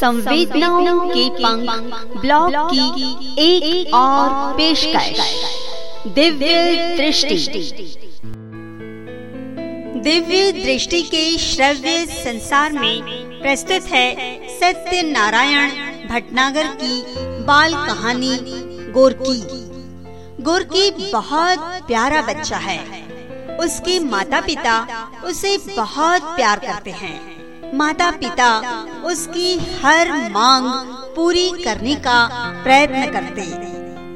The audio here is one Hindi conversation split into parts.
संवेदनाओं के पंख ब्लॉग की एक, एक और पेशकश। दिव्य दृष्टि। दिव्य दृष्टि के श्रव्य संसार में प्रस्तुत है सत्य नारायण भटनागर की बाल कहानी गोरकी। गोरकी बहुत प्यारा बच्चा है। उसके माता पिता उसे बहुत प्यार करते हैं। माता पिता उसकी हर मांग पूरी करने का प्रयत्न करते,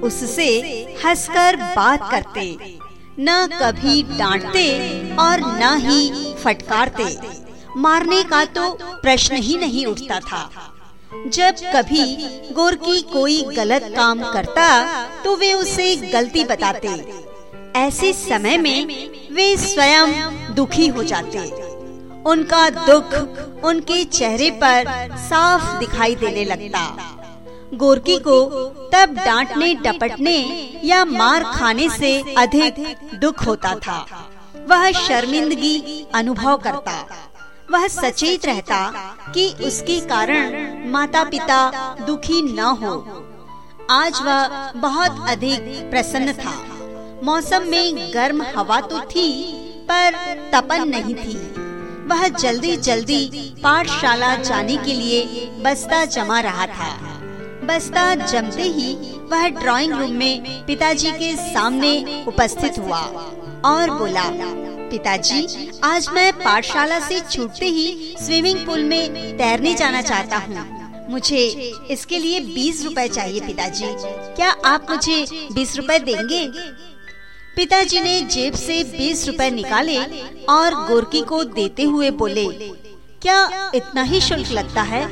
उससे हंसकर बात करते, न कभी डांटते और न ही फटकारते। मारने का तो प्रश्न ही नहीं उठता था। जब कभी गोरकी कोई गलत काम करता तो वे उसे गलती बताते। ऐसे समय में वे स्वयं दुखी हो जाते। उनका दुख उनके चेहरे पर साफ़ दिखाई देने लगता। गोरकी को तब डांटने, डपटने या मार खाने से अधिक दुख होता था। वह शर्मिंदगी अनुभव करता। वह सचेत रहता कि उसके कारण माता पिता दुखी न हो। आज वह बहुत अधिक प्रसन्न था। मौसम में गर्म हवा तो थी, पर तपन नहीं थी। वह जल्दी जल्दी पाठशाला जाने के लिए बस्ता जमा रहा था। बस्ता जमते ही वह ड्राइंग रूम में पिताजी के सामने उपस्थित हुआ और बोला, पिताजी, आज मैं पाठशाला से छूटते ही स्विमिंग पूल में तैरने जाना चाहता हूँ। मुझे इसके लिए बीस रुपए चाहिए पिताजी। क्या आप मुझे बीस रुपए देंगे? पिताजी ने जेब से बीस रुपए निकाले और गोरकी को देते हुए बोले, क्या इतना ही शुल्क लगता है?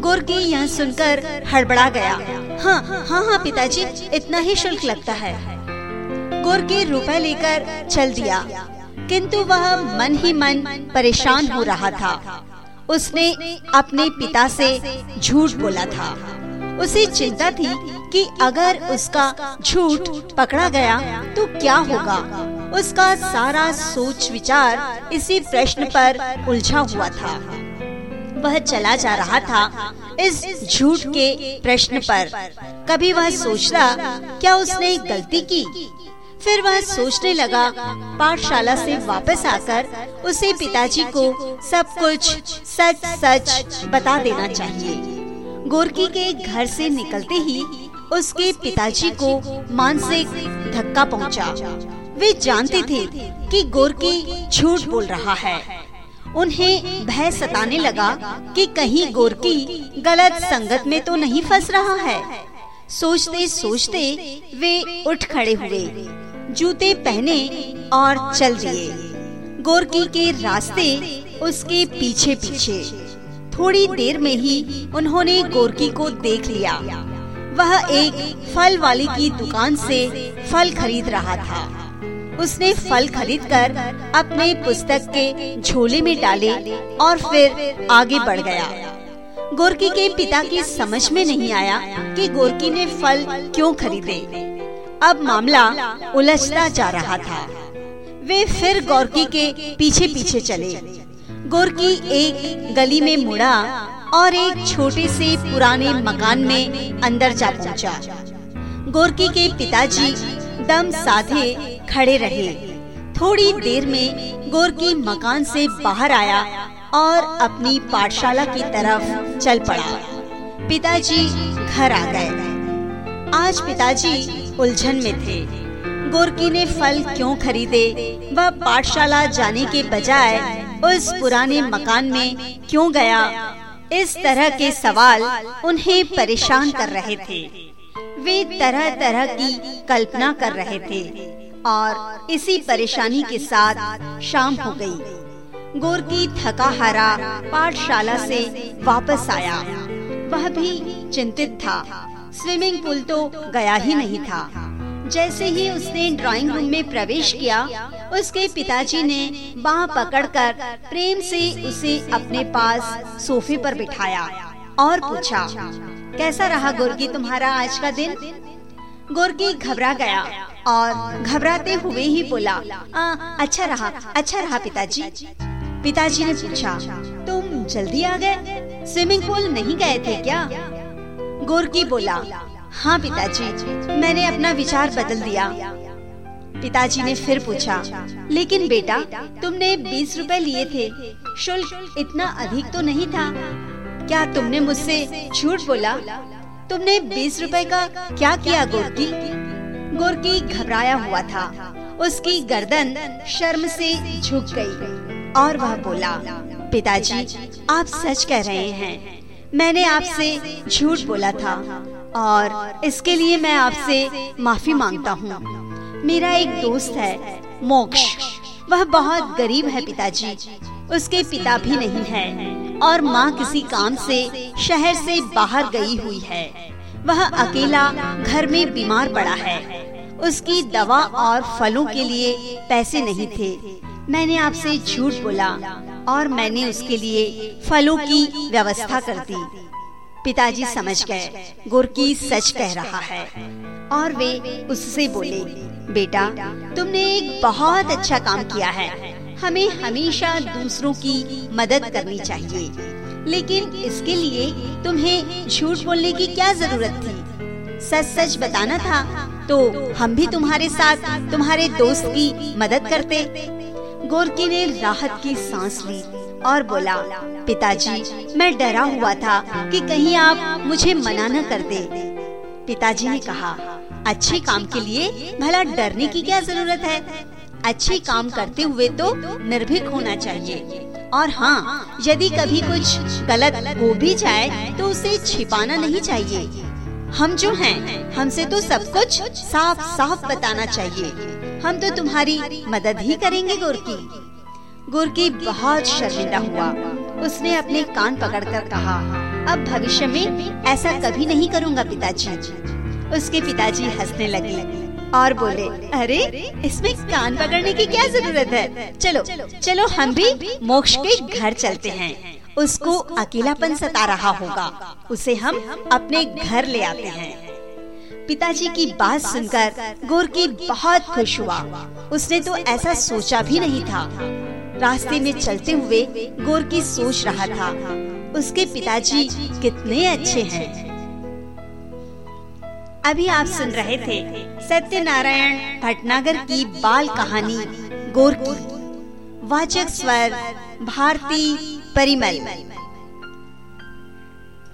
गोरकी यह सुनकर हड़बड़ा गया हाँ हाँ हाँ पिताजी, इतना ही शुल्क लगता है। गोरकी रुपए लेकर चल दिया, किंतु वह मन ही मन परेशान हो रहा था। उसने अपने पिता से झूठ बोला था। उसे चिंता थी कि अगर उसका झूठ पकड़ा गया तो क्या होगा? उसका सारा सोच विचार इसी प्रश्न पर उलझा हुआ था। वह चला जा रहा था इस झूठ के प्रश्न पर। कभी वह सोचता, क्या उसने गलती की? फिर वह सोचने लगा, पाठशाला से वापस आकर उसे पिताजी को सब कुछ सच सच बता देना चाहिए। गोरकी के घर से निकलते ही उसके पिताजी को मानसिक धक्का पहुँचा। वे जानते थे कि गोरकी झूठ बोल रहा है। उन्हें भय सताने लगा कि कहीं गोरकी गलत संगत में तो नहीं फंस रहा है। सोचते सोचते वे उठ खड़े हुए, जूते पहने और चल दिए। गोरकी के रास्ते उसके पीछे पीछे थोड़ी देर में ही उन्होंने गोरकी को देख लिया। वह एक फल वाली की दुकान से फल खरीद रहा था। उसने फल खरीदकर अपने पुस्तक के झोले में डाले और फिर आगे बढ़ गया। गोरकी के पिता की समझ में नहीं आया कि गोरकी ने फल क्यों खरीदे। अब मामला उलझता जा रहा था। वे फिर गोरकी के पीछे पीछे चले। गोरकी एक गली में मुड़ा और एक छोटे से पुराने मकान में अंदर जा पहुँचा। गोरकी के पिताजी दम साधे खड़े रहे। थोड़ी देर में गोरकी मकान से बाहर आया और अपनी पाठशाला की तरफ़ चल पड़ा। पिताजी घर आ गए। आज पिताजी उलझन में थे। गोरकी ने फल क्यों खरीदे वह पाठशाला जाने के बजाय उस पुराने मकान में क्यों गया? इस तरह के सवाल उन्हें परेशान कर रहे थे। वे तरह तरह की कल्पना कर रहे थे और इसी परेशानी के साथ शाम हो गई। गोरकी थका हारा पाठशाला से वापस आया। वह भी चिंतित था। स्विमिंग पूल तो गया ही नहीं था। जैसे ही उसने ड्राइंग रूम में प्रवेश किया उसके पिताजी ने बाह पकड़कर प्रेम से उसे अपने पास सोफे पर बिठाया और पूछा कैसा रहा गोरकी तुम्हारा आज का दिन? गोरकी घबरा गया और घबराते हुए ही बोला आ, अच्छा रहा अच्छा रहा पिताजी। पिताजी ने पूछा तुम जल्दी आ गए? स्विमिंग पूल नहीं गए थे क्या? गोरकी बोला हाँ पिताजी, मैंने अपना विचार बदल दिया। पिताजी ने फिर पूछा, लेकिन बेटा, तुमने बीस रुपए लिए थे। शुल्क इतना अधिक तो नहीं था। क्या तुमने मुझसे झूठ बोला? तुमने बीस रुपए का क्या किया, गोरकी? गोरकी घबराया हुआ था। उसकी गर्दन शर्म से झुक गई और वह बोला, पिताजी, आप सच कह रहे हैं। मैंने आपसे झूठ बोला था। और इसके लिए मैं आपसे माफ़ी माँगता हूँ। मेरा एक दोस्त है, मोक्ष। वह बहुत गरीब है पिताजी। उसके पिता भी नहीं है और माँ किसी काम से, शहर से बाहर गई हुई है। वह अकेला घर में बीमार पड़ा है। उसकी दवा और फलों के लिए पैसे नहीं थे। मैंने आपसे झूठ बोला और मैंने उसके लिए फलों की व्यवस्था कर दी। पिताजी समझ गए गुरकी सच कह रहा है। और वे उससे बोले, बेटा, तुमने एक बहुत अच्छा काम किया है। हमें हमेशा दूसरों की मदद करनी चाहिए। लेकिन इसके लिए तुम्हें झूठ बोलने की क्या ज़रूरत थी? सच सच बताना था तो हम भी तुम्हारे साथ, तुम्हारे दोस्त की मदद करते। गोरकी ने राहत की सांस ली। और बोला, पिताजी, मैं डरा हुआ था कि कहीं आप मुझे मना न कर दे। पिताजी ने कहा, अच्छे काम के लिए भला डरने की क्या ज़रूरत है? अच्छे काम करते हुए तो निर्भीक होना चाहिए। और हाँ यदि कभी कुछ गलत हो भी जाए तो उसे छिपाना नहीं चाहिए। हम जो हैं, हमसे तो सब कुछ साफ़ साफ़ बताना चाहिए। हम तो तुम्हारी मदद ही करेंगे, गोरकी। गोरकी बहुत शर्मिंदा हुआ। उसने अपने कान पकड़कर कहा, अब भविष्य में ऐसा कभी नहीं करूँगा पिताजी। उसके पिताजी हंसने लगे और बोले, अरे, इसमें कान पकड़ने की क्या ज़रूरत है? चलो चलो, हम भी मोक्ष के घर चलते हैं। उसको अकेलापन सता रहा होगा। उसे हम अपने घर ले आते हैं। पिताजी की बात सुनकर गोरकी बहुत खुश हुआ। उसने तो ऐसा सोचा भी नहीं था। रास्ते में चलते हुए गोरकी सोच रहा था, उसके पिताजी कितने अच्छे हैं। अभी आप सुन रहे थे सत्यनारायण भटनागर की बाल कहानी गोरकी वाचक स्वर भारती परिमल।